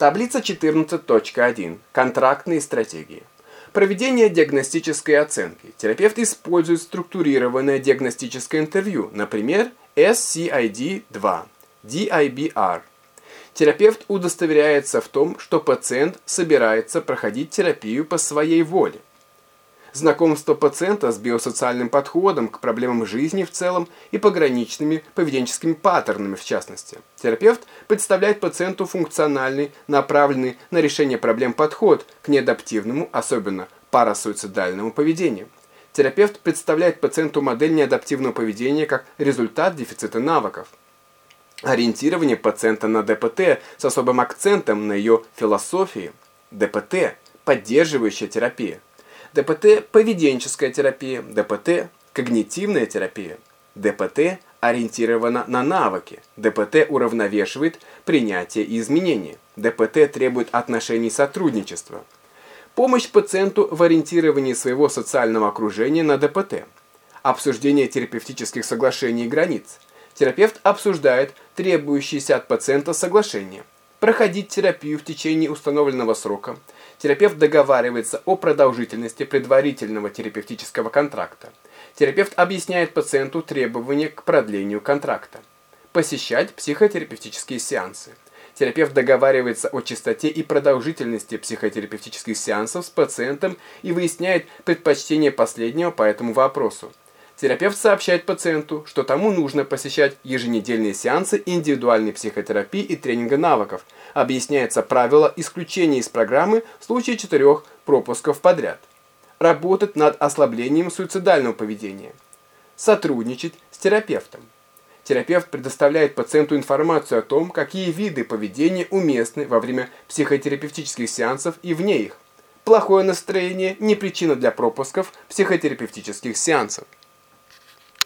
Таблица 14.1. Контрактные стратегии. Проведение диагностической оценки. Терапевт использует структурированное диагностическое интервью, например, SCID-2, DIBR. Терапевт удостоверяется в том, что пациент собирается проходить терапию по своей воле. Знакомство пациента с биосоциальным подходом к проблемам жизни в целом и пограничными поведенческими паттернами в частности. Терапевт представляет пациенту функциональный, направленный на решение проблем подход к неадаптивному, особенно парасуицидальному поведению. Терапевт представляет пациенту модель неадаптивного поведения как результат дефицита навыков. Ориентирование пациента на ДПТ с особым акцентом на ее философии. ДПТ – поддерживающая терапия. ДПТ – поведенческая терапия, ДПТ – когнитивная терапия, ДПТ ориентирована на навыки, ДПТ уравновешивает принятие и изменения, ДПТ требует отношений сотрудничества. Помощь пациенту в ориентировании своего социального окружения на ДПТ. Обсуждение терапевтических соглашений и границ. Терапевт обсуждает требующиеся от пациента соглашения. Проходить терапию в течение установленного срока – Терапевт договаривается о продолжительности предварительного терапевтического контракта. Терапевт объясняет пациенту требования к продлению контракта. Посещать психотерапевтические сеансы. Терапевт договаривается о частоте и продолжительности психотерапевтических сеансов с пациентом и выясняет предпочтение последнего по этому вопросу. Терапевт сообщает пациенту, что тому нужно посещать еженедельные сеансы индивидуальной психотерапии и тренинга навыков. Объясняется правило исключения из программы в случае четырех пропусков подряд. Работать над ослаблением суицидального поведения. Сотрудничать с терапевтом. Терапевт предоставляет пациенту информацию о том, какие виды поведения уместны во время психотерапевтических сеансов и вне их. Плохое настроение не причина для пропусков психотерапевтических сеансов.